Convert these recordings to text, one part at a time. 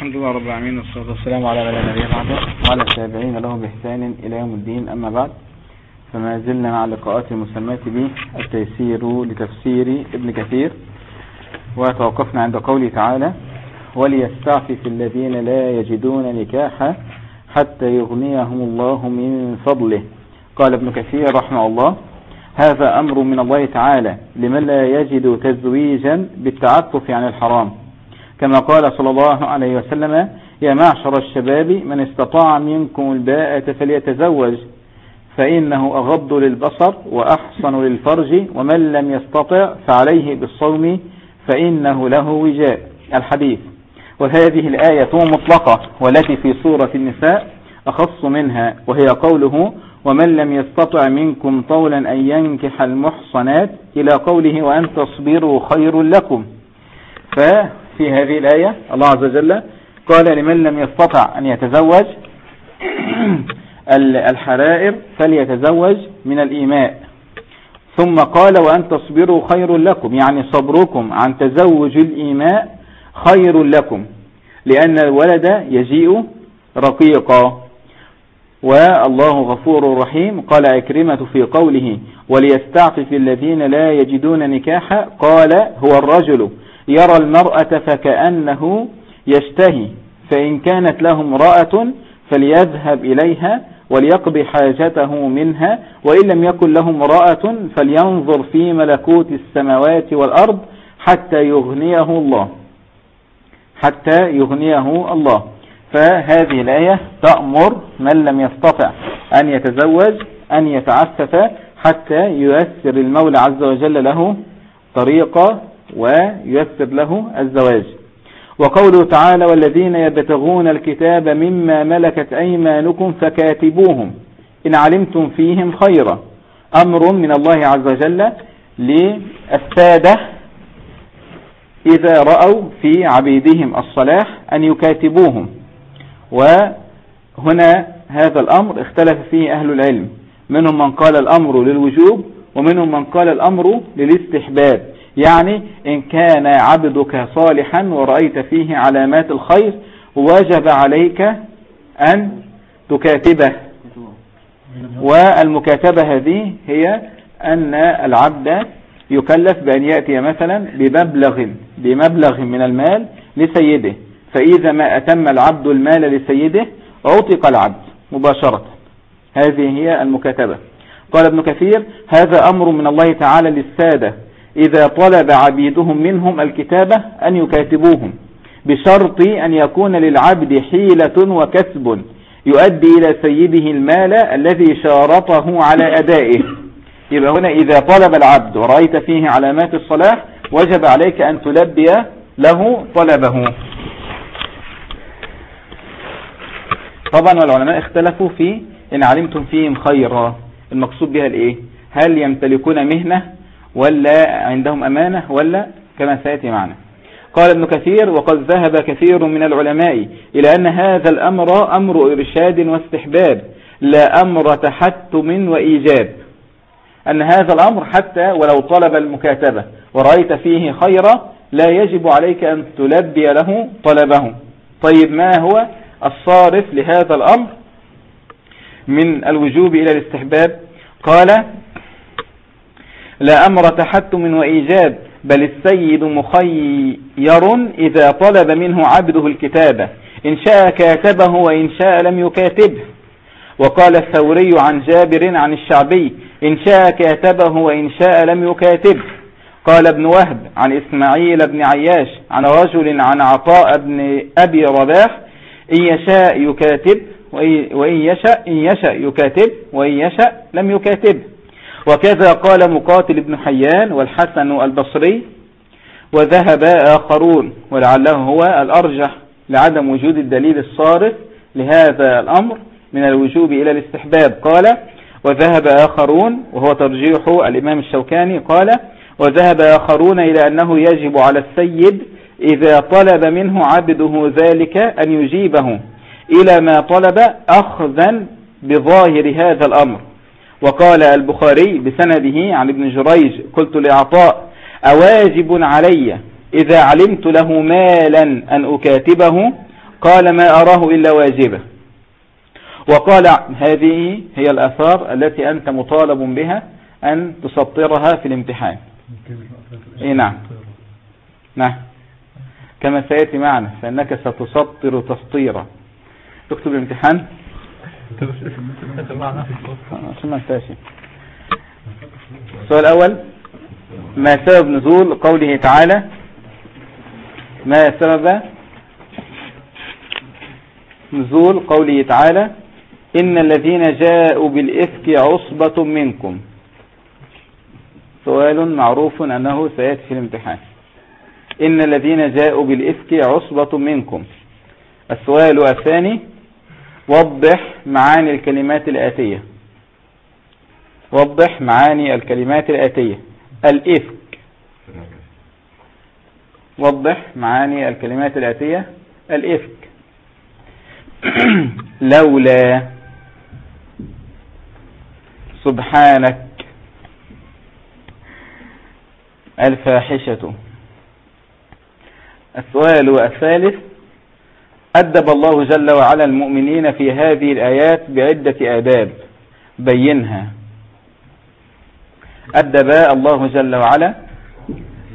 الحمد لله رب العالمين والصلاة والسلام على من لا نبي بعده وعلى التابعين له بإحسان إلى يوم الدين أما بعد فما زلنا مع اللقاءات المسماة به التيسير لتفسير ابن كثير وتوقفنا عند قوله تعالى وليستعفف الذين لا يجدون نكاحا حتى يغنيهم الله من فضله. قال ابن كثير رحمه الله هذا أمر من الله تعالى لمن لا يجد تزويجا بالتعفف عن الحرام. كما قال صلى الله عليه وسلم يا معشر الشباب من استطاع منكم الباءة فليتزوج فإنه أغض للبصر وأحصن للفرج ومن لم يستطع فعليه بالصوم فإنه له وجاء. الحديث. وهذه الآية مطلقة والتي في سورة النساء أخص منها وهي قوله ومن لم يستطع منكم طولا أن ينكح المحصنات إلى قوله وأن تصبروا خير لكم ففي هذه الآية؟ الله عز وجل قال لمن لم يستطع أن يتزوج الحرائر فليتزوج من الإيماء. ثم قال وأن تصبروا خير لكم يعني صبركم عن تزوج الإيماء خير لكم لأن الولد يجيء رقيقا. والله غفور رحيم. قال أكرمة في قوله وليستعفف الذين لا يجدون نكاحا. قال هو الرجل يرى المرأة فكأنه يشتهي فإن كانت له امرأة فليذهب إليها وليقضي حاجته منها وإن لم يكن له امرأة فلينظر في ملكوت السماوات والأرض حتى يغنيه الله. حتى يغنيه الله. فهذه الآية تأمر من لم يستطع أن يتزوج أن يتعفف حتى ييسر المولى عز وجل له طريقة وييسر له الزواج. وقوله تعالى والذين يبتغون الكتاب مما ملكت أيمانكم فكاتبوهم. إن علمتم فيهم خيرا. أمر من الله عز وجل للسادة إذا رأوا في عبيدهم الصلاح أن يكاتبوهم. وهنا هذا الأمر اختلف فيه أهل العلم. منهم من قال الأمر للوجوب ومنهم من قال الأمر للاستحباب. يعني إن كان عبدك صالحا ورأيت فيه علامات الخير وجب عليك أن تكاتبه. والمكاتبة هذه هي أن العبد يكلف بأن يأتي مثلا بمبلغ بمبلغ من المال لسيده. فإذا ما أتم العبد المال لسيده أعطق العبد مباشرة. هذه هي المكاتبة. قال ابن كثير هذا أمر من الله تعالى للسادة. إذا طلب عبيدهم منهم الكتابة أن يكاتبوهم بشرط أن يكون للعبد حيلة وكسب يؤدي إلى سيده المال الذي شارطه على أدائه. يبقى هنا إذا طلب العبد ورأيت فيه علامات الصلاح وجب عليك أن تلبي له طلبه. طبعا والعلماء اختلفوا في إن علمتم فيهم خيرا المقصود بها الإيه؟ هل يمتلكون مهنة؟ ولا عندهم أمانة ولا كما سيأتي معنا. قال ابن كثير وقد ذهب كثير من العلماء إلى أن هذا الأمر أمر إرشاد واستحباب لا أمر تحتم وإيجاب. أن هذا الأمر حتى ولو طلب المكاتبة ورأيت فيه خيرا لا يجب عليك أن تلبي له طلبه. طيب ما هو الصارف لهذا الأمر من الوجوب إلى الاستحباب؟ قال لا أمر تحتم وإيجاب بل السيد مخير إذا طلب منه عبده الكتابة إن شاء كاتبه وإن شاء لم يكاتبه. وقال الثوري عن جابر عن الشعبي إن شاء كاتبه وإن شاء لم يكاتبه. قال ابن وهب عن إسماعيل بن عياش عن رجل عن عطاء بن أبي رباح إن يشاء يكاتب وإن يشاء, إن يشاء يكاتب وإن يشاء لم يكاتب. وكذا قال مقاتل بن حيان والحسن البصري وذهب آخرون ولعله هو الأرجح لعدم وجود الدليل الصارف لهذا الأمر من الوجوب إلى الاستحباب. قال وذهب آخرون وهو ترجيح الإمام الشوكاني قال وذهب آخرون إلى أنه يجب على السيد إذا طلب منه عبده ذلك أن يجيبه إلى ما طلب أخذا بظاهر هذا الأمر. وقال البخاري بسنده عن ابن جريج قلت لعطاء أواجب علي إذا علمت له مالا أن أكاتبه؟ قال ما أراه إلا واجبة. وقال هذه هي الأثار التي أنت مطالب بها أن تسطرها في الامتحان. إيه نعم. نعم. كما سيأتي معنا فإنك ستسطر تسطيرا. تكتب الامتحان. السؤال الأول ما سبب نزول قوله تعالى؟ ما سبب نزول قوله تعالى؟ إن الذين جاءوا بالإفك عصبة منكم. سؤال معروف أنه سيأتي في الامتحان. إن الذين جاءوا بالإفك عصبة منكم. السؤال الثاني وضح معاني الكلمات الآتية. وضح معاني الكلمات الآتية. الإفك. وضح معاني الكلمات الآتية. الإفك. لولا. سبحانك. الفاحشة. السؤال الثالث. أدب الله جل وعلا المؤمنين في هذه الآيات بعدة آداب. بينها. أدب الله جل وعلا.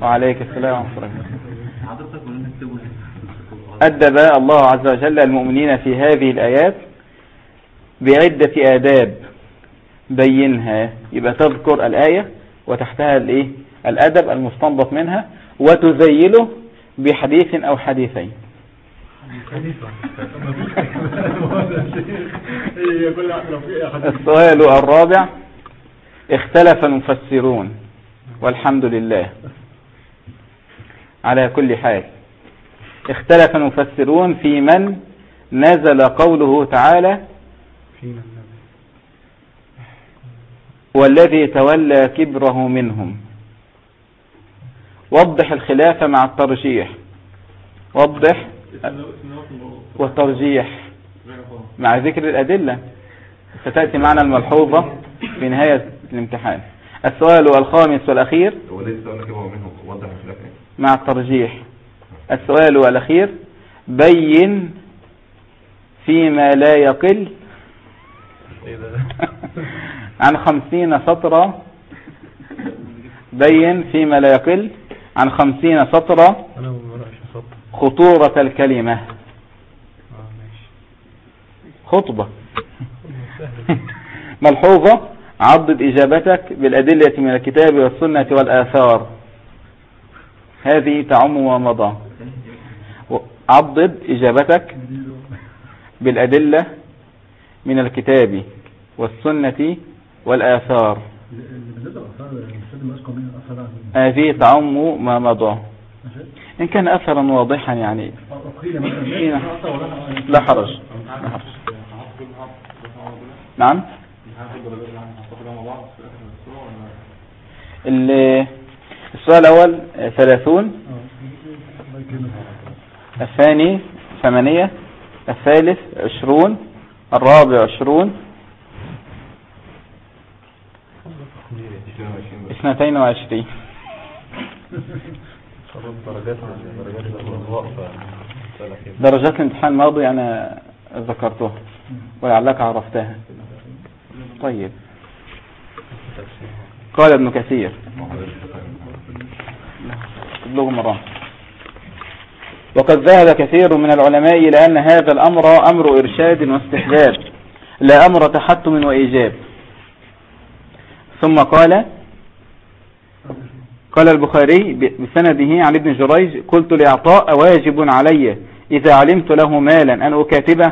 وعليك السلام ورحمة الله أدب الله عز وجل المؤمنين في هذه الآيات بعدة آداب. بينها. يبقى تذكر الآية وتحتها الإيه؟ الأدب المستنبط منها وتزيله بحديث أو حديثين. السؤال الرابع اختلف المفسرون والحمد لله. على كل حال. اختلف المفسرون في من نزل قوله تعالى والذي تولى كبره منهم. وضح الخلاف مع الترجيح. وضح والترجيح مع ذكر الأدلة. ستأتي معنا الملحوظة في نهاية الامتحان. السؤال الخامس والأخير. مع الترجيح. السؤال الأخير. بين فيما لا يقل عن خمسين سطرة. بين فيما لا يقل عن خمسين سطرة. خطورة الكلمة. خطبة. ملحوظة. عضد إجابتك بالأدلة من الكتاب والسنة والآثار. هذه تعم ومضى. عضد إجابتك بالأدلة من الكتاب والسنة والآثار. هذه تعم ما مضى إن كان أثرا واضحا يعني. لا حرج. نعم. السؤال الأول ثلاثون. الثاني ثمانية. الثالث عشرون. الرابع عشرون. اثنتين وعشرين. درجات الامتحان الماضي أنا ذكرتها ولعلك عرفتها. طيب. قال ابن كثير. مرة. وقد ذهب كثير من العلماء إلى أن هذا الأمر أمر إرشاد واستحباب لا أمر تحتم وإيجاب. ثم قال قال البخاري بسنده عن ابن جريج قلت لإعطاء واجب علي إذا علمت له مالا أن أكاتبه؟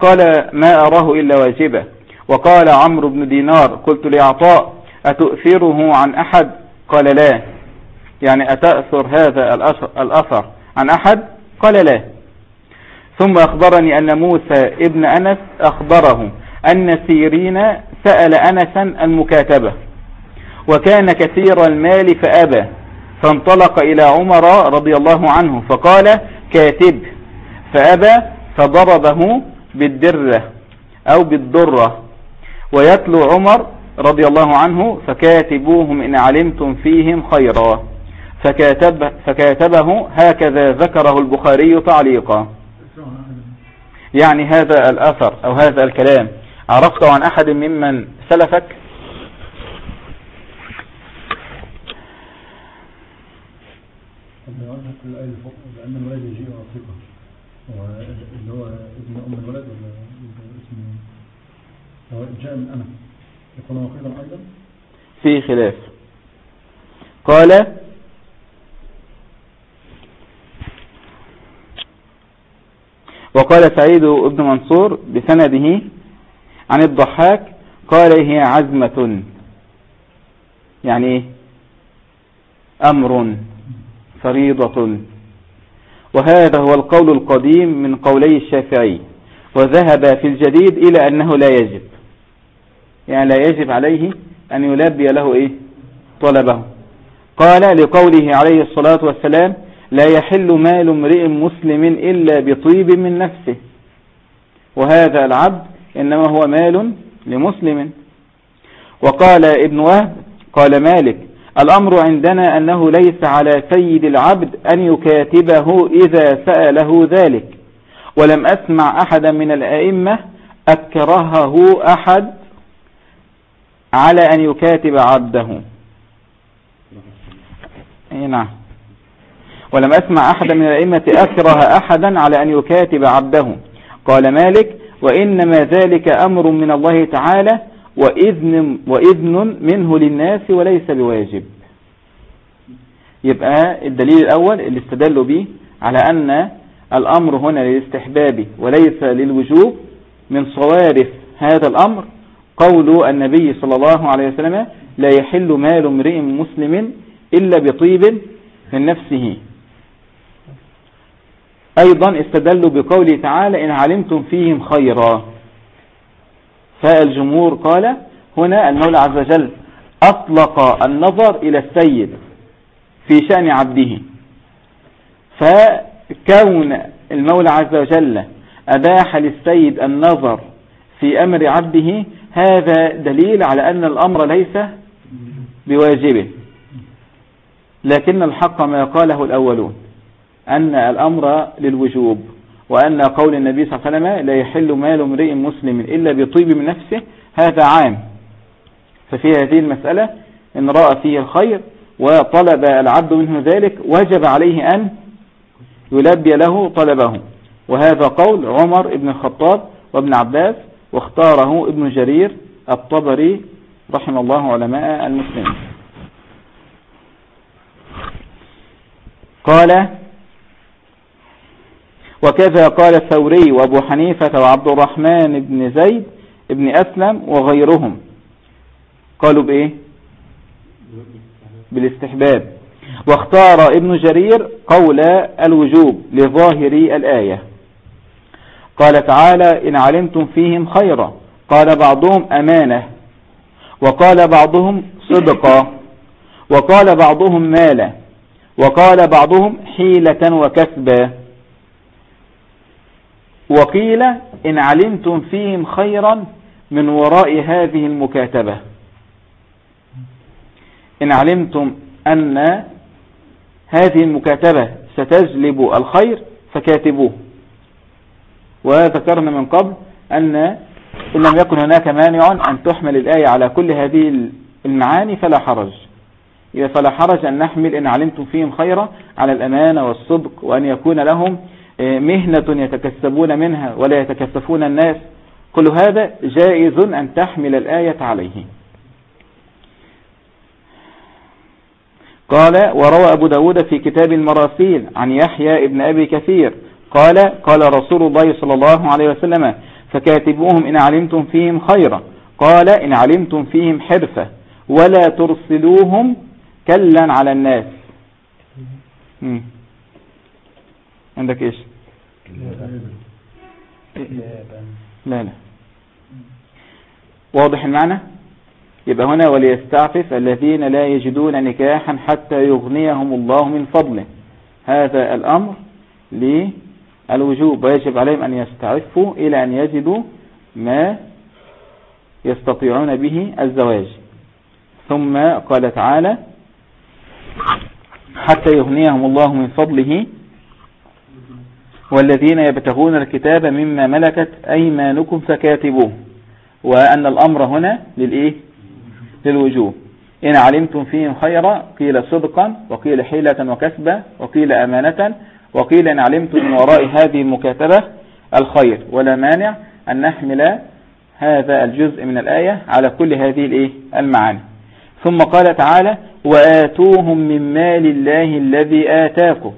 قال ما أراه إلا واجبة. وقال عمرو بن دينار قلت لإعطاء أتؤثره عن أحد؟ قال لا. يعني أتأثر هذا الأثر عن أحد؟ قال لا. ثم أخبرني أن موسى ابن أنس أخبره أن سيرين سأل أنسا المكاتبة. وكان كثير المال فأبى فانطلق إلى عمر رضي الله عنه فقال كاتب. فأبى فضربه بالدرة أو بالضرة. ويتلو عمر رضي الله عنه فكاتبوهم إن علمتم فيهم خيرا. فكاتب فكاتبه هكذا ذكره البخاري تعليقا. يعني هذا الأثر أو هذا الكلام. عرفته عن أحد ممن سلفك لأن الولد يجيء ثقة اللي هو ابن أم الولد ولا اسمه؟ هو جاء من أنا. يكون وقيلا أيضا؟ في خلاف. قال وقال سعيد بن منصور بسنده عن الضحاك قال هي عزمة. يعني إيه أمر فريضة. وهذا هو القول القديم من قولي الشافعي وذهب في الجديد إلى أنه لا يجب. يعني لا يجب عليه أن يلبي له إيه؟ طلبه. قال لقوله عليه الصلاة والسلام لا يحل مال امرئ مسلم إلا بطيب من نفسه. وهذا العبد إنما هو مال لمسلم. وقال ابن وهب قال مالك الأمر عندنا أنه ليس على سيد العبد أن يكاتبه إذا سأله ذلك ولم أسمع أحدا من الأئمة أكرهه أحد على أن يكاتب عبده. نعم. ولم أسمع أحدا من الأئمة أكره أحدا على أن يكاتب عبده. قال مالك وإنما ذلك أمر من الله تعالى وإذن, وإذن منه للناس وليس بواجب. يبقى الدليل الأول اللي استدلوا به على أن الأمر هنا للاستحباب وليس للوجوب من صوارف هذا الأمر قول النبي صلى الله عليه وسلم لا يحل مال امرئ مسلم إلا بطيب من نفسه. أيضا استدلوا بقوله تعالى إن علمتم فيهم خيرا. فالجمهور قال هنا المولى عز وجل أطلق النظر إلى السيد في شأن عبده. فكون المولى عز وجل أباح للسيد النظر في أمر عبده هذا دليل على أن الأمر ليس بواجبه. لكن الحق ما قاله الأولون أن الأمر للوجوب. وأن قول النبي صلى الله عليه وسلم لا يحل مال امرئ مسلم إلا بطيب من نفسه هذا عام. ففي هذه المسألة إن رأى فيه الخير وطلب العبد منه ذلك وجب عليه أن يلبي له طلبه. وهذا قول عمر ابن الخطاب وابن عباس واختاره ابن جرير الطبري رحم الله علماء المسلمين. قال وكذا قال الثوري وابو حنيفة وعبد الرحمن بن زيد ابن أسلم وغيرهم. قالوا بإيه؟ بالاستحباب. واختار ابن جرير قول الوجوب لظاهر الآية. قال تعالى إن علمتم فيهم خيرا. قال بعضهم أمانة. وقال بعضهم صدقا وقال بعضهم مالا وقال بعضهم حيلة وكسبا. وقيل إن علمتم فيهم خيرا من وراء هذه المكاتبة. إن علمتم أن هذه المكاتبة ستجلب الخير فكاتبوه. وذكرنا من قبل أن إن لم يكن هناك مانع أن تحمل الآية على كل هذه المعاني فلا حرج. إذا فلا حرج أن نحمل إن علمتم فيهم خيرا على الأمانة والصدق وأن يكون لهم مهنة يتكسبون منها ولا يتكسفون الناس. كل هذا جائز أن تحمل الآية عليه. قال وروى أبو داود في كتاب المراسيل عن يحيى ابن أبي كثير قال قال رسول الله صلى الله عليه وسلم فكاتبوهم إن علمتم فيهم خيرا. قال إن علمتم فيهم حرفة ولا ترسلوهم كلا على الناس. عندك إيش؟ لا لا. واضح المعنى؟ يبقى هنا وليستعفف الذين لا يجدون نكاحا حتى يغنيهم الله من فضله. هذا الأمر للوجوب ويجب عليهم أن يستعفوا إلى أن يجدوا ما يستطيعون به الزواج. ثم قال تعالى حتى يغنيهم الله من فضله والذين يبتغون الكتاب مما ملكت أيمانكم فكاتبوه. وأن الأمر هنا للإيه؟ للوجوب إن علمتم فيهم خيرا قيل صدقا وقيل حيلة وكسبا وقيل أمانة وقيل إن علمتم من وراء هذه المكاتبة الخير. ولا مانع أن نحمل هذا الجزء من الآية على كل هذه الإيه؟ المعاني. ثم قال تعالى وآتوهم من مال الله الذي آتاكم.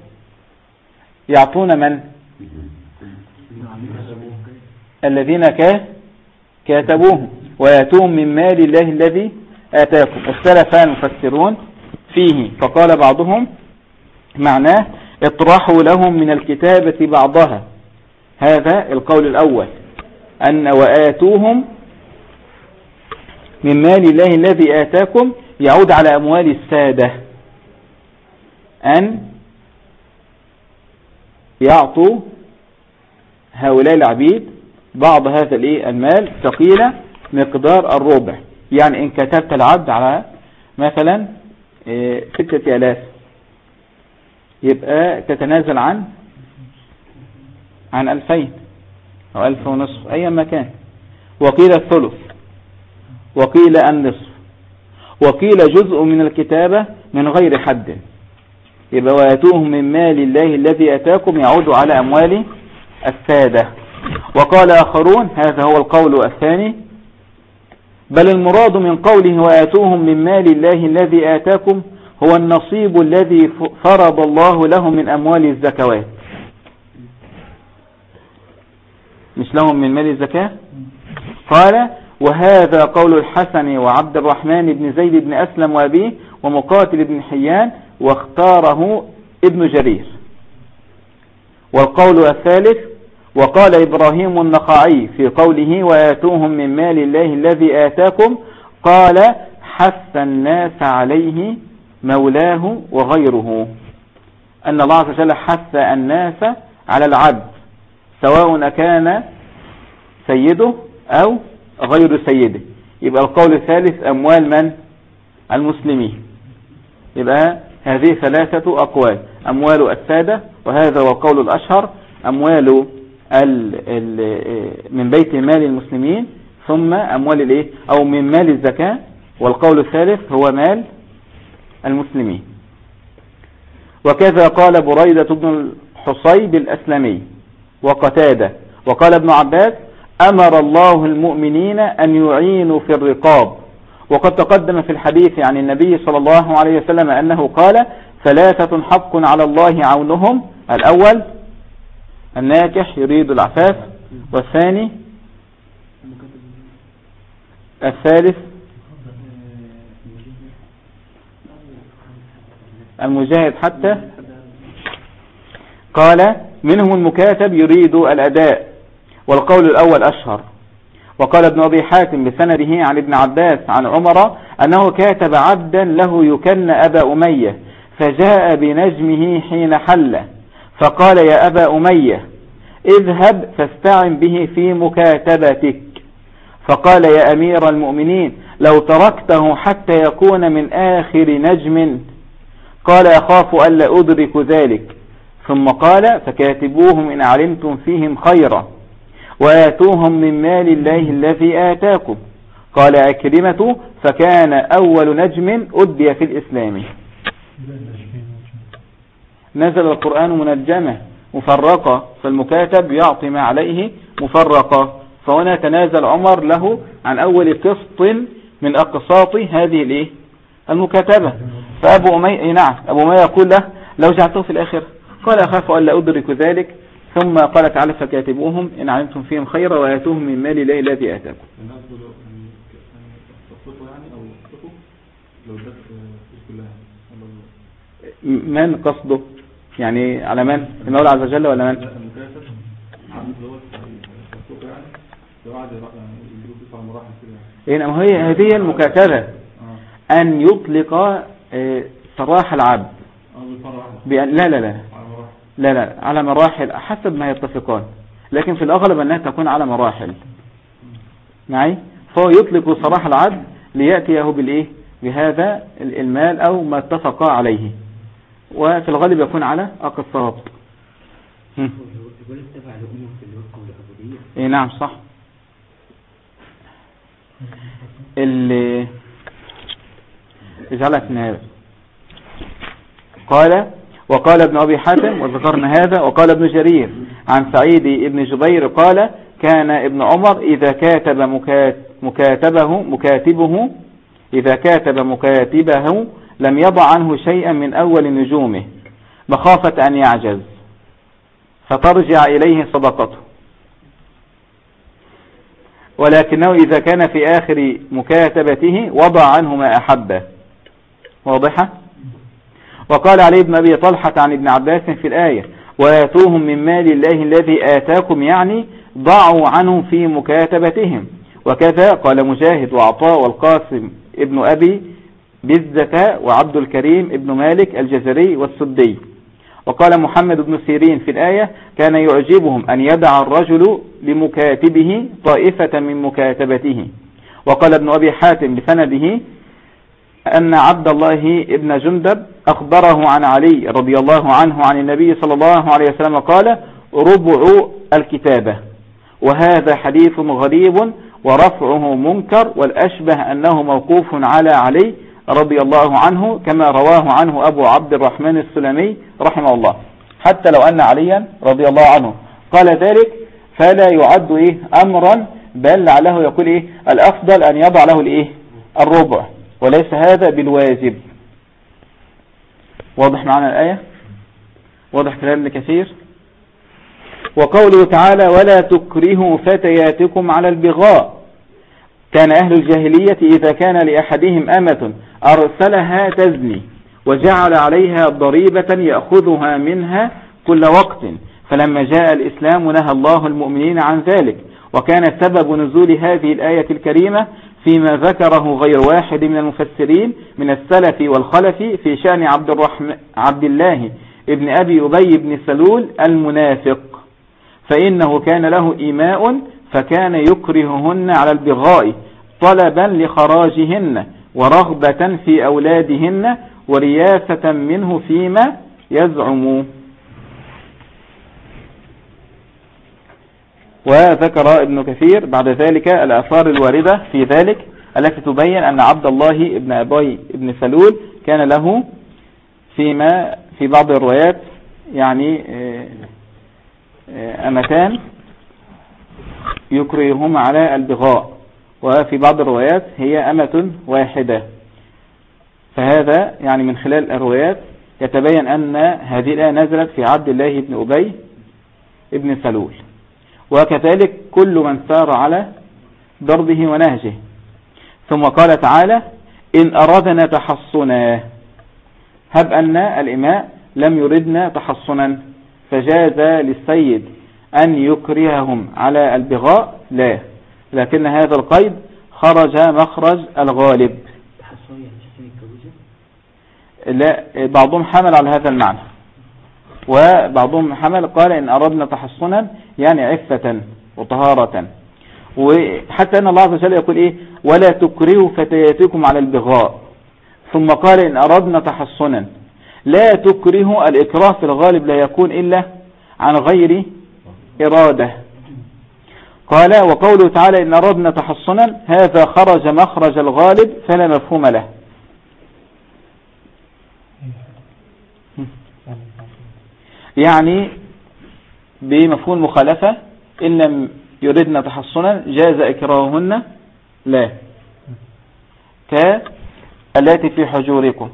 يعطون من؟ الذين كاتبوهم. ويأتوهم من مال الله الذي آتاكم. اختلف المفسرون فيه. فقال بعضهم معناه اطرحوا لهم من الكتابة بعضها. هذا القول الأول. أن وآتوهم من مال الله الذي آتاكم يعود على أموال السادة. أن يعطوا هؤلاء العبيد بعض هذا المال ثقيلة مقدار الربع. يعني إن كتبت العبد على مثلا آه، ستة ألاف. يبقى تتنازل عن عن ألفين أو ألف ونصف أي مكان. وقيل الثلث وقيل النصف وقيل جزء من الكتابة من غير حد. يبقى ويأتوهم من مال الله الذي أتاكم يعود على أموال السادة. وقال آخرون هذا هو القول الثاني. بل المراد من قوله وآتوهم من مال الله الذي آتاكم هو النصيب الذي فرض الله لهم من أموال الزكوات. مش لهم من مال الزكاة؟ قال وهذا قول الحسن وعبد الرحمن بن زيد بن أسلم وأبيه ومقاتل بن حيان واختاره ابن جرير. والقول الثالث وقال إبراهيم النقعي في قوله وآتوهم من مال الله الذي آتاكم قال حث الناس عليه مولاه وغيره أن الله عز وجل حث الناس على العبد سواء كان سيده أو غير سيده. يبقى القول الثالث أموال من؟ المسلمين. يبقى هذه ثلاثة أقوال. أموال السادة وهذا هو القول الأشهر أموال ال ال من بيت مال المسلمين ثم أموال الإيه؟ أو من مال الزكاة والقول الثالث هو مال المسلمين. وكذا قال بريدة بن الحصيب الأسلمي وقتادة. وقال ابن عباس أمر الله المؤمنين أن يعينوا في الرقاب. وقد تقدم في الحديث عن النبي صلى الله عليه وسلم أنه قال ثلاثة حق على الله عونهم. الأول الناكح يريد العفاف. والثاني الثالث المجاهد حتى قال منهم المكاتب يريد الأداء. والقول الأول أشهر. وقال ابن أبي حاتم بسنده عن ابن عباس عن عمر أنه كاتب عبدا له يكن أبا أمية فجاء بنجمه حين حل فقال يا أبا أمية اذهب فاستعن به في مكاتبتك. فقال يا أمير المؤمنين لو تركته حتى يكون من آخر نجم. قال أخاف ألا أدرك ذلك. ثم قال فكاتبوهم إن علمتم فيهم خيرا. وآتوهم من مال الله الذي آتاكم. قال أكرمة فكان أول نجم أدي في الإسلام. نزل القرآن منجمة مفرقة فالمكاتب يعطي ما عليه مفرقة. فهنا تنازل عمر له عن أول قسط من أقساط هذه الإيه؟ المكاتبة. فأبو أمي نعم أبو أمي يقول له لو جعلته في الآخر قال أخاف ألا أدرك ذلك. ثم قال تعالى فكاتبوهم إن علمتم فيهم خيرا وآتوهم من مال الله الذي آتاكم. من قصده؟ يعني على من؟ المولى عز وجل ولا من؟ إيه نعم هي هذه المكاتبة. أن يطلق سراح العبد. بأن لا لا لا. لا لا على مراحل حسب ما يتفقان لكن في الأغلب أنها تكون على مراحل. معي؟ فهو يطلق صراح العبد ليأتيه بالإيه؟ بهذا المال أو ما اتفقا عليه. وفي الغالب يكون على والعبودية اي نعم صح. اللي اجعلها في النهاية قال وقال ابن أبي حاتم وذكرنا هذا وقال ابن جرير عن سعيد ابن جبير قال كان ابن عمر إذا كاتب مكاتبه مكاتبه إذا كاتب مكاتبه لم يضع عنه شيئا من أول نجومه مخافة أن يعجز فترجع إليه صدقته. ولكنه إذا كان في آخر مكاتبته وضع عنه ما أحبه. واضحة؟ وقال علي بن أبي طلحة عن ابن عباس في الآية وآتوهم من مال الله الذي آتاكم يعني ضعوا عنهم في مكاتبتهم. وكذا قال مجاهد وعطاء والقاسم ابن أبي بزة وعبد الكريم ابن مالك الجزري والسدي. وقال محمد بن سيرين في الآية كان يعجبهم أن يدع الرجل لمكاتبه طائفة من مكاتبته. وقال ابن أبي حاتم بسنده أن عبد الله ابن جندب أخبره عن علي رضي الله عنه عن النبي صلى الله عليه وسلم قال ربع الكتابة. وهذا حديث غريب ورفعه منكر والأشبه أنه موقوف على علي رضي الله عنه كما رواه عنه أبو عبد الرحمن السلمي رحمه الله. حتى لو أن عليا رضي الله عنه. قال ذلك فلا يعد إيه أمرا بل لعله يقول إيه الأفضل أن يضع له الإيه الربع. وليس هذا بالواجب. واضح معنا الآية؟ واضح كلام كثير؟ وقوله تعالى ولا تكرهوا فتياتكم على البغاء. كان أهل الجاهلية إذا كان لأحدهم أمة أرسلها تزني وجعل عليها ضريبة يأخذها منها كل وقت. فلما جاء الإسلام نهى الله المؤمنين عن ذلك. وكان سبب نزول هذه الآية الكريمة فيما ذكره غير واحد من المفسرين من السلف والخلف في شأن عبد, الرحمن عبد الله ابن أبي أبي بن سلول المنافق. فإنه كان له إيماء فكان يكرههن على البغاء طلبا لخراجهن ورغبة في أولادهن ورياسة منه فيما يزعم. وذكر ابن كثير بعد ذلك الأثار الواردة في ذلك التي تبين أن عبد الله ابن أبي ابن سلول كان له فيما في بعض الروايات يعني آه، آه، أمتان يكرههم على البغاء وفي بعض الروايات هي أمة واحدة. فهذا يعني من خلال الروايات يتبين أن هذه الآية نزلت في عبد الله بن أبي ابن سلول. وكذلك كل من سار على ضربه ونهجه. ثم قال تعالى إن أردنا تحصنا. هب أن الإماء لم يردنا تحصنا. فجاز للسيد أن يكرههم على البغاء. لا. لكن هذا القيد خرج مخرج الغالب. لا بعضهم حمل على هذا المعنى. وبعضهم حمل قال إن أردنا تحصنا يعني عفة وطهارة. وحتى أن الله عز وجل يقول إيه؟ ولا تكرهوا فتياتكم على البغاء. ثم قال إن أردنا تحصنا. لا تكرهوا الإكراه في الغالب لا يكون إلا عن غير إرادة. قال وقوله تعالى إن أردنا تحصنا هذا خرج مخرج الغالب فلا مفهوم له. يعني بمفهوم المخالفة إن لم يردنا تحصنا جاز إكراههن لا. كالتي في حجوركم.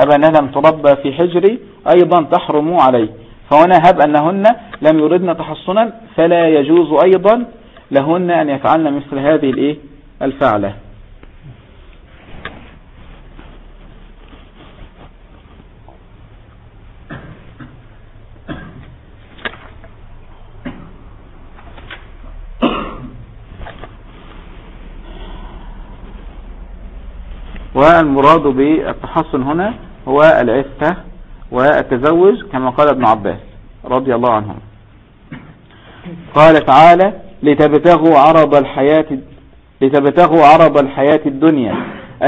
هب أنها لم تربى في حجري أيضا تحرم عليه. فهنا هب أنهن لم يردن تحصنا فلا يجوز أيضا لهن أن يفعلن مثل هذه الفعلة. والمراد بالتحصن هنا هو العفة والتزوج كما قال ابن عباس رضي الله عنهم قال تعالى لتبتغوا عرض الحياة لتبتغوا عرض الحياة الدنيا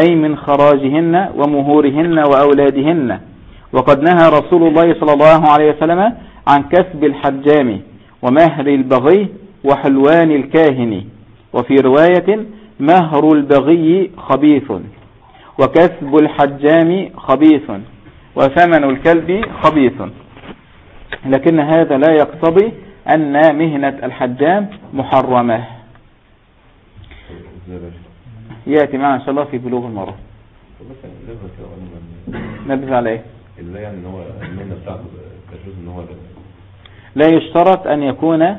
أي من خراجهن ومهورهن وأولادهن. وقد نهى رسول الله صلى الله عليه وسلم عن كسب الحجام ومهر البغي وحلوان الكاهن. وفي رواية مهر البغي خبيث. وكسب الحجام خبيث وثمن الكلب خبيث. لكن هذا لا يقتضي أن مهنة الحجام محرمة؟ يأتي معنا إن شاء الله في بلوغ قلنا نبذ على إيه اللي يعني ان هو المهنه بتاعته ان هو لا يشترط أن يكون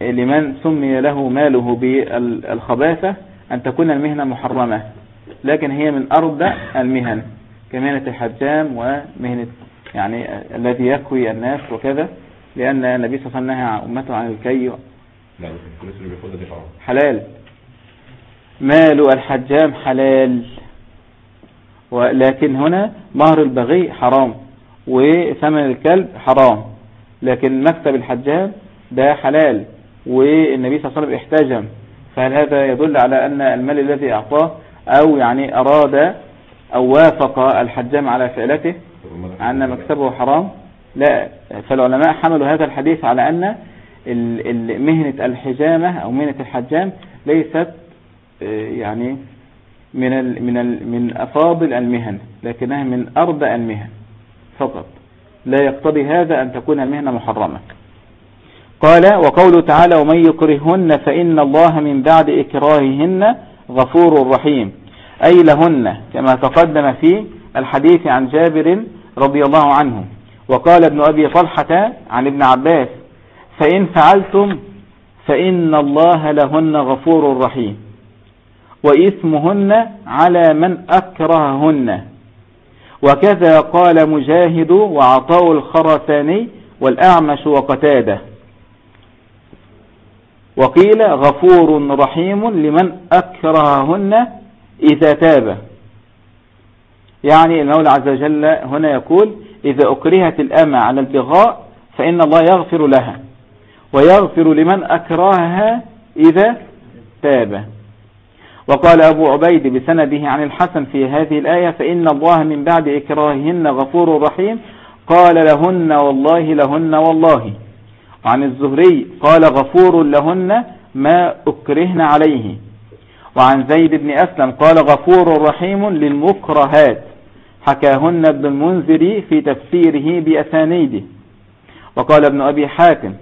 لمن سمي له ماله بالخباثة أن تكون المهنة محرمة. لكن هي من أرضى المهن كمهنة الحجام ومهنة يعني الذي يكوي الناس وكذا لأن النبي صلى الله عليه وسلم نهى أمته عن الكي. لا حلال. مال الحجام حلال. ولكن هنا مهر البغي حرام وثمن الكلب حرام. لكن مكتب الحجام ده حلال والنبي صلى الله عليه وسلم احتجم. فهل هذا يدل على أن المال الذي أعطاه أو يعني أراد أو وافق الحجام على فعلته أن مكسبه حرام. لا فالعلماء حملوا هذا الحديث على أن مهنة الحجامة أو مهنة الحجام ليست آه، يعني من ال من ال من أفاضل المهن لكنها من أرضى المهن فقط. لا يقتضي هذا أن تكون المهنة محرمة. قال وقوله تعالى ومن يكرهن فإن الله من بعد إكراههن غفور رحيم. أي لهن كما تقدم في الحديث عن جابر رضي الله عنه. وقال ابن أبي طلحة عن ابن عباس فإن فعلتم فإن الله لهن غفور رحيم. وإثمهن على من أكرههن. وكذا قال مجاهد وعطاء الخرساني والأعمش وقتاده. وقيل غفور رحيم لمن أكرههن إذا تاب. يعني المولى عز وجل هنا يقول إذا أكرهت الأمة على البغاء فإن الله يغفر لها ويغفر لمن أكرهها إذا تاب. وقال أبو عبيد بسنده عن الحسن في هذه الآية فإن الله من بعد إكراههن غفور رحيم قال لهن والله لهن والله. وعن الزهري قال غفور لهن ما أكرهن عليه. وعن زيد بن أسلم قال غفور رحيم للمكرهات. حكاهن ابن المنذر في تفسيره بأسانيده. وقال ابن أبي حاتم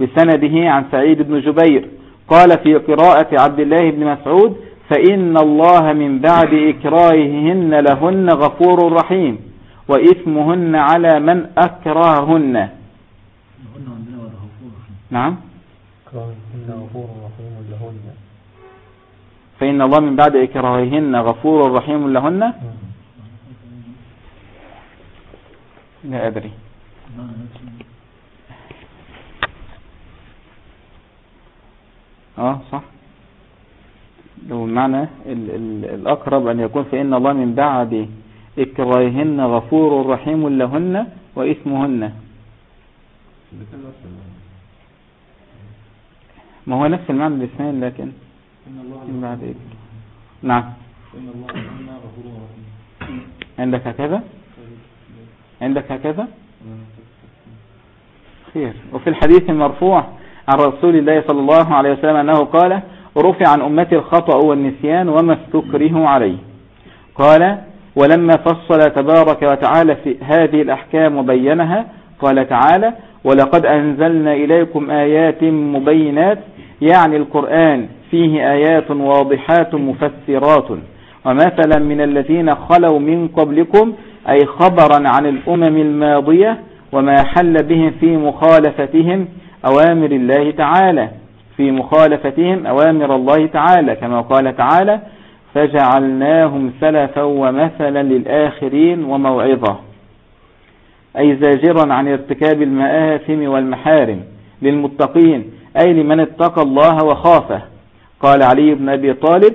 بسنده عن سعيد بن جبير قال في قراءة عبد الله بن مسعود فإن الله من بعد إكراههن لهن غفور رحيم وإثمهن على من أكرههن قلنا عندنا ولا غفور رحيم نعم. غفور رحيم لهن. فإن الله من بعد إكراههن غفور رحيم لهن. لا أدري. آه صح. لو المعنى ال ال الأقرب أن يكون فإن الله من بعد إكراههن غفور رحيم لهن وإثمهن. ما هو نفس المعنى الاثنين لكن إن الله بعد إكراه نعم. إن الله لهن غفور رحيم. عندك هكذا؟ عندك هكذا؟ خير. وفي الحديث المرفوع عن رسول الله صلى الله عليه وسلم أنه قال رفع عن أمتي الخطأ والنسيان وما استكره عليه قال ولما فصل تبارك وتعالى في هذه الأحكام وبينها قال تعالى ولقد أنزلنا إليكم آيات مبينات يعني القرآن فيه آيات واضحات مفسرات. ومثلا من الذين خلوا من قبلكم أي خبرا عن الأمم الماضية وما حل بهم في مخالفتهم أوامر الله تعالى. في مخالفتهم أوامر الله تعالى كما قال تعالى فجعلناهم سلفا ومثلا للآخرين وموعظة. أي زاجرا عن ارتكاب المآثم والمحارم للمتقين. أي لمن اتقى الله وخافه. قال علي بن أبي طالب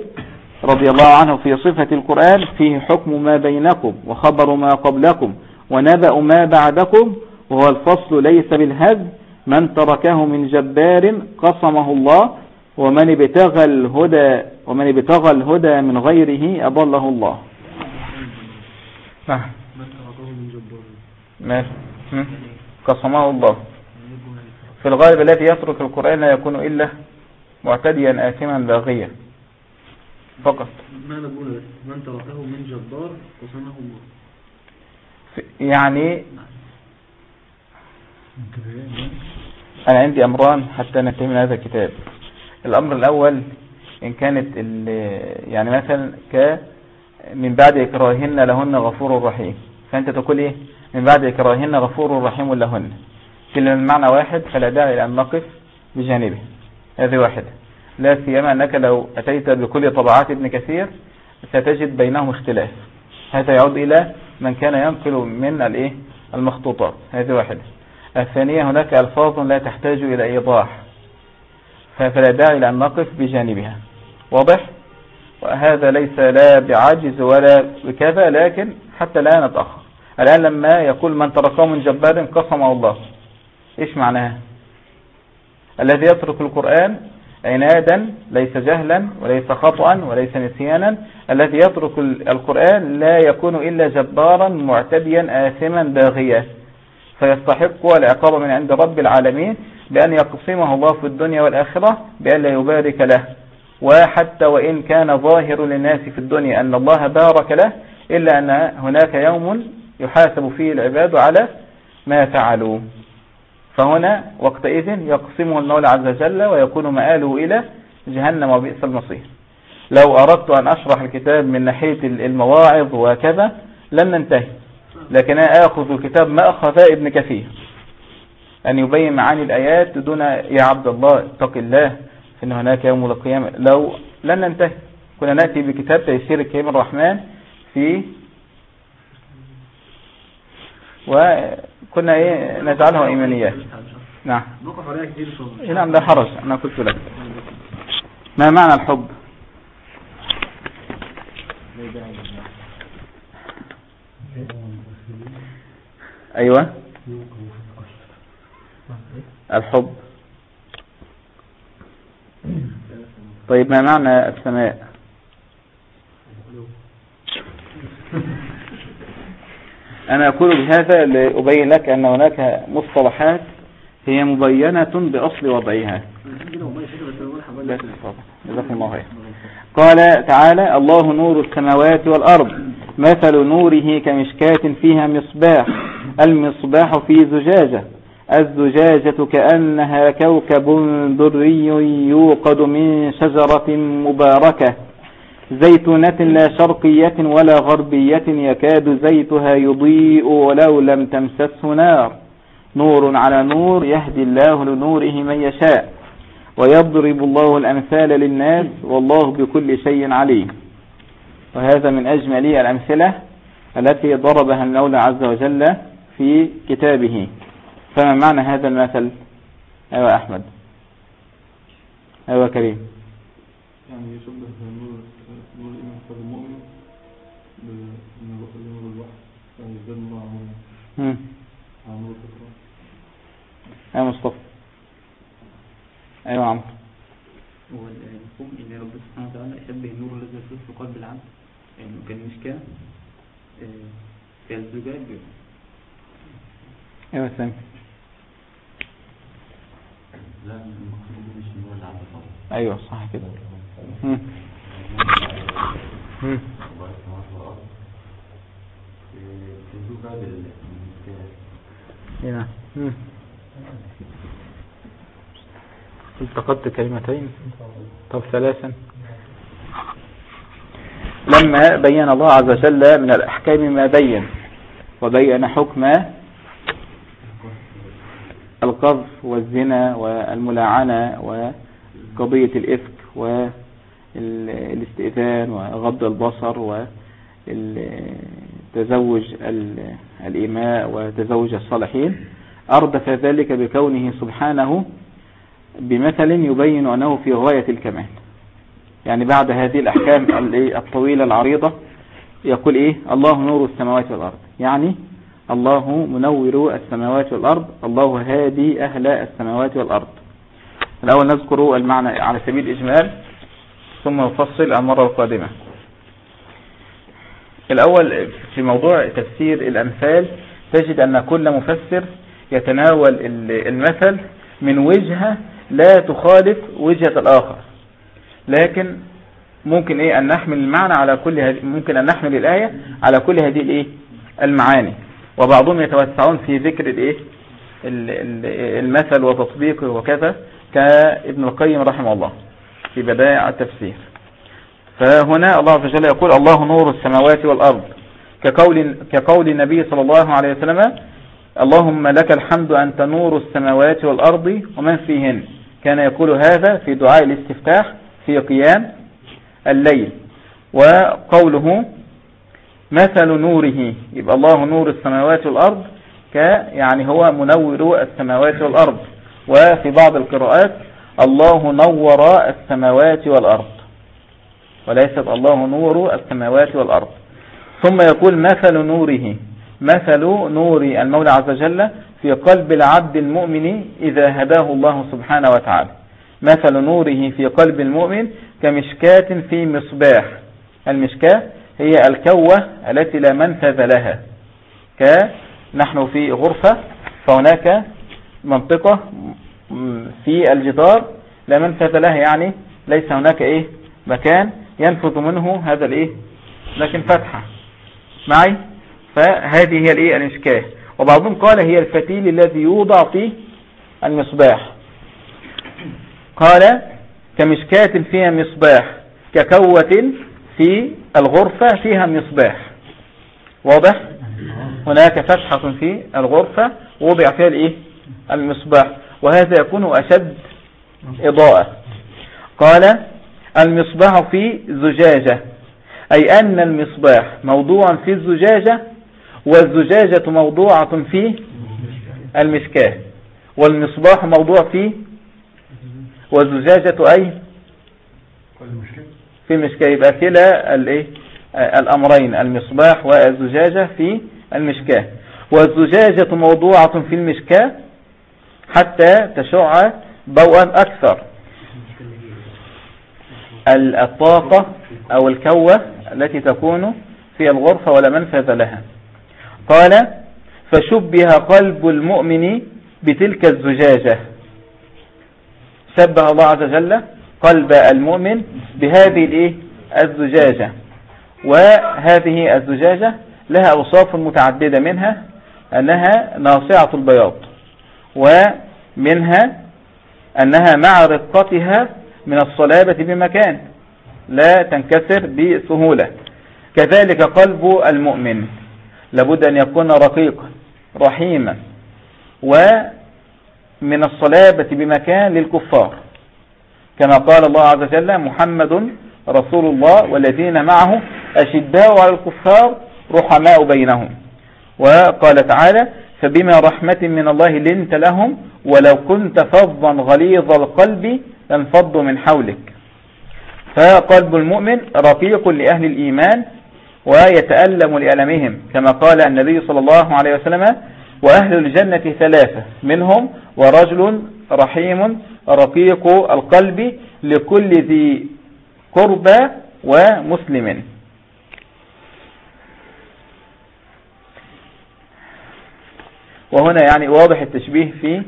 رضي الله عنه في صفة القرآن فيه حكم ما بينكم وخبر ما قبلكم ونبأ ما بعدكم وهو الفصل ليس بالهد من تركه من جبار قصمه الله ومن ابتغى الهدى ومن ابتغى الهدى من غيره أضله الله. نعم. من تركه من جبار. ماشي هم؟ قسمه الله. في الغالب الذي يترك القرآن لا يكون إلا معتديا آثما باغيا. فقط. ما نقول من تركه من جبار قسمه الله يعني أنا عندي أمران حتى ننتهي من هذا الكتاب. الأمر الأول إن كانت يعني مثلا ك من بعد إكراهن لهن غفور رحيم. فأنت تقول إيه؟ من بعد إكراهن غفور رحيم لهن. كل المعنى واحد فلا داعي إلى أن نقف بجانبه. هذه واحدة. لا سيما أنك لو أتيت بكل طبعات ابن كثير ستجد بينهم اختلاف. هذا يعود إلى من كان ينقل من الإيه؟ المخطوطات. هذه واحدة. الثانية هناك ألفاظ لا تحتاج إلى إيضاح. فلا داعي لأن نقف بجانبها. واضح؟ وهذا ليس لا بعجز ولا بكذا لكن حتى لا نتأخر الآن لما يقول من تركه من جبار قسمه الله. إيش معناها؟ الذي يترك القرآن عنادا ليس جهلا وليس خطأ وليس نسيانا. الذي يترك القرآن لا يكون إلا جبارا معتديا آثما باغيا. فيستحق العقاب من عند رب العالمين بأن يقسمه الله في الدنيا والآخرة بأن لا يبارك له. وحتى وإن كان ظاهر للناس في الدنيا أن الله بارك له إلا أن هناك يوم يحاسب فيه العباد على ما فعلوا فهنا وقتئذ يقسمه المولى عز وجل ويكون مآله إلى جهنم وبئس المصير. لو أردت أن أشرح الكتاب من ناحية المواعظ وكذا لن ننتهي لكن أنا أخذ الكتاب ما أخذ ابن كثير. أن يبين معاني الآيات دون يا عبد الله اتق الله إن هناك يوم القيامة. لو لن ننتهي. كنا نأتي بكتاب تيسير الكريم الرحمن في وكنا إيه نجعلها إيمانيات نعم. نقف عليها نعم لا حرج. أنا قلت لك. ما معنى الحب؟ أيوة. الحب. طيب ما معنى السماء؟ أنا أقول بهذا لأبين لك أن هناك مصطلحات هي مبينة بأصل وضعها. قال تعالى الله نور السماوات والأرض مثل نوره كمشكاة فيها مصباح المصباح في زجاجة الزجاجة كأنها كوكب دري يوقد من شجرة مباركة. زيتونة لا شرقية ولا غربية يكاد زيتها يضيء ولو لم تمسسه نار. نور على نور يهدي الله لنوره من يشاء ويضرب الله الأمثال للناس والله بكل شيء عليم. وهذا من أجمل الأمثلة التي ضربها المولى عز وجل في كتابه. فما معنى هذا المثل أيوة أحمد؟ أيوة كريم. يعني يشبه نور نور الإيمان في المؤمن بنور نور الوحي يعني يزداد نور عن مم. عن نور الفطرة أيوة مصطفى؟ أيوة عمرو هو المفهوم إن رب سبحانه وتعالى يشبه النور الذي يسلط في قلب العبد. يعني كالمشكاة آه، كالزجاج أيوة سامي. لا المقصود مش نور العبد طبعا أيوة صح كده مم. مم. الله السماوات والأرض في الزوجة بالمثال هنا مم. التقطت كلمتين؟ طب ثلاثا. لما بين الله عز وجل من الأحكام ما بين وبين حكم القذف والزنا والملاعنة وقضية الإفك والاستئذان وغض البصر وتزوج الإماء وتزوج الصالحين. أردف ذلك بكونه سبحانه بمثل يبين أنه في غاية الكمال. يعني بعد هذه الأحكام الطويلة العريضة يقول إيه؟ الله نور السماوات والأرض. يعني الله منور السماوات والأرض الله هادي أهل السماوات والأرض. الأول نذكر المعنى على سبيل الإجمال. ثم نفصل المرة القادمة. الأول في موضوع تفسير الأمثال تجد أن كل مفسر يتناول المثل من وجهة لا تخالف وجهة الآخر. لكن ممكن إيه أن نحمل المعنى على كل هذه ممكن أن نحمل الآية على كل هذه الإيه؟ المعاني. وبعضهم يتوسعون في ذكر الإيه؟ ال- ال- المثل وتطبيقه وكذا كابن القيم رحمه الله. في بدائع التفسير. فهنا الله عز وجل يقول الله نور السماوات والأرض. كقول, كقول النبي صلى الله عليه وسلم اللهم لك الحمد أنت نور السماوات والأرض ومن فيهن. كان يقول هذا في دعاء الاستفتاح في قيام الليل. وقوله مثل نوره يبقى الله نور السماوات والأرض يعني هو منور السماوات والأرض. وفي بعض القراءات الله نور السماوات والأرض. وليست الله نور السماوات والأرض. ثم يقول مثل نوره. مثل نور المولى عز وجل في قلب العبد المؤمن إذا هداه الله سبحانه وتعالى. مثل نوره في قلب المؤمن كمشكاة في مصباح. المشكاة هي الكوة التي لا منفذ لها. كنحن في غرفة فهناك منطقة في الجدار لا منفذ لها يعني ليس هناك إيه مكان ينفذ منه هذا الإيه لكن فتحة. معي؟ فهذه هي الإيه المشكاة وبعضهم قال هي الفتيل الذي يوضع فيه المصباح. قال كمشكاة فيها مصباح ككوة في الغرفة فيها مصباح. واضح؟ هناك فتحة في الغرفة ووضع فيها الإيه؟ المصباح. وهذا يكون أشد إضاءة. قال المصباح في زجاجة أي أن المصباح موضوع في الزجاجة والزجاجة موضوعة في المشكاة والمصباح موضوع في والزجاجة أي؟ في المشكاة. يبقى كلا الأمرين المصباح والزجاجة في المشكاة. والزجاجة موضوعة في المشكاة حتى تشع ضوءا أكثر. الطاقة أو الكوة التي تكون في الغرفة ولا منفذ لها. قال فشبه قلب المؤمن بتلك الزجاجة. شبه الله عز وجل قلب المؤمن بهذه الإيه؟ الزجاجة. وهذه الزجاجة لها أوصاف متعددة منها أنها ناصعة البياض. ومنها أنها مع رقتها من الصلابة بمكان لا تنكسر بسهولة. كذلك قلب المؤمن لابد أن يكون رقيقا رحيما ومن الصلابة بمكان للكفار. كما قال الله عز وجل محمد رسول الله والذين معه أشداء على الكفار رحماء بينهم. وقال تعالى فبما رحمة من الله لنت لهم ولو كنت فظا غليظ القلب لانفضوا من حولك. فقلب المؤمن رقيق لأهل الإيمان ويتألم لألمهم كما قال النبي صلى الله عليه وسلم وأهل الجنة ثلاثة منهم ورجل رحيم رقيق القلب لكل ذي قربى ومسلم. وهنا يعني واضح التشبيه في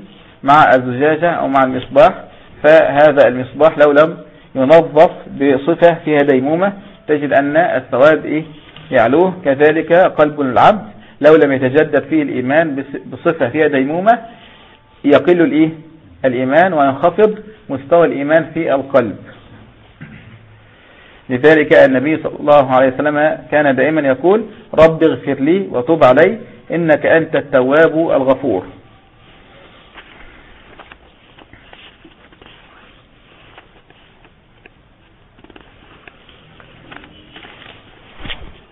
مع الزجاجة أو مع المصباح فهذا المصباح لو لم ينظف بصفة فيها ديمومة تجد أن الثواب إيه؟ يعلوه. كذلك قلب العبد لو لم يتجدد فيه الإيمان بصفة فيها ديمومة يقل الإيه؟ الإيمان وينخفض مستوى الإيمان في القلب. لذلك النبي صلى الله عليه وسلم كان دائما يقول رب اغفر لي وتوب علي إنك أنت التواب الغفور.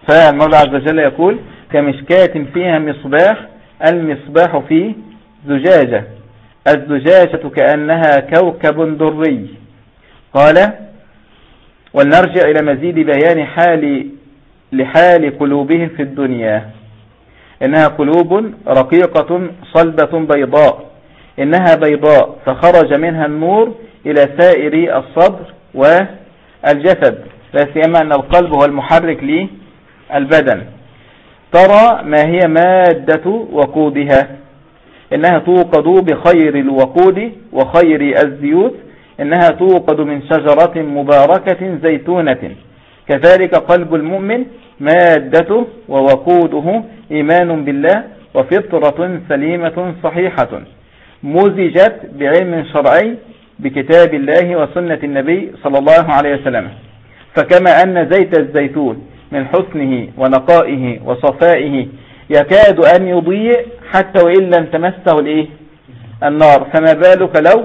فالمولى عز وجل يقول كمشكاة فيها مصباح المصباح في زجاجة. الزجاجة كأنها كوكب دري. قال ولنرجع إلى مزيد بيان حال لحال قلوبهم في الدنيا. إنها قلوب رقيقة صلبة بيضاء. إنها بيضاء فخرج منها النور إلى سائر الصدر والجسد لا سيما أن القلب هو المحرك للبدن. ترى ما هي مادة وقودها. إنها توقد بخير الوقود وخير الزيوت. إنها توقد من شجرة مباركة زيتونة. كذلك قلب المؤمن مادته ووقوده إيمان بالله وفطرة سليمة صحيحة. مزجت بعلم شرعي بكتاب الله وسنة النبي صلى الله عليه وسلم. فكما أن زيت الزيتون من حسنه ونقائه وصفائه يكاد أن يضيء حتى وإن لم تمسه الإيه؟ النار. فما بالك لو؟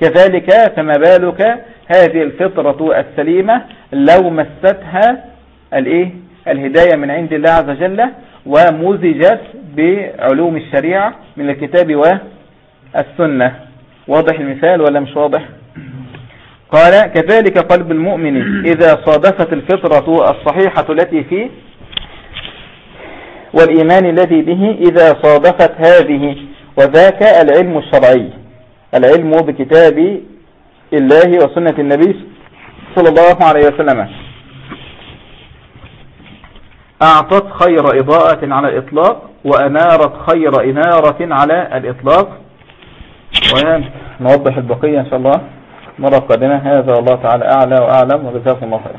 كذلك فما بالك هذه الفطرة السليمة لو مستها الإيه؟ الهداية من عند الله عز وجل ومزجت بعلوم الشريعة من الكتاب والسنة. واضح المثال ولا مش واضح؟ قال كذلك قلب المؤمن إذا صادفت الفطرة الصحيحة التي فيه والإيمان الذي به إذا صادفت هذه وذاك العلم الشرعي. العلم بكتاب الله وسنة النبي صلى الله عليه وسلم. أعطت خير إضاءة على الإطلاق وأنارت خير إنارة على الإطلاق. ونوضح البقية إن شاء الله. مرة قادمة هذا الله تعالى أعلى وأعلم. وجزاكم الله خيرا.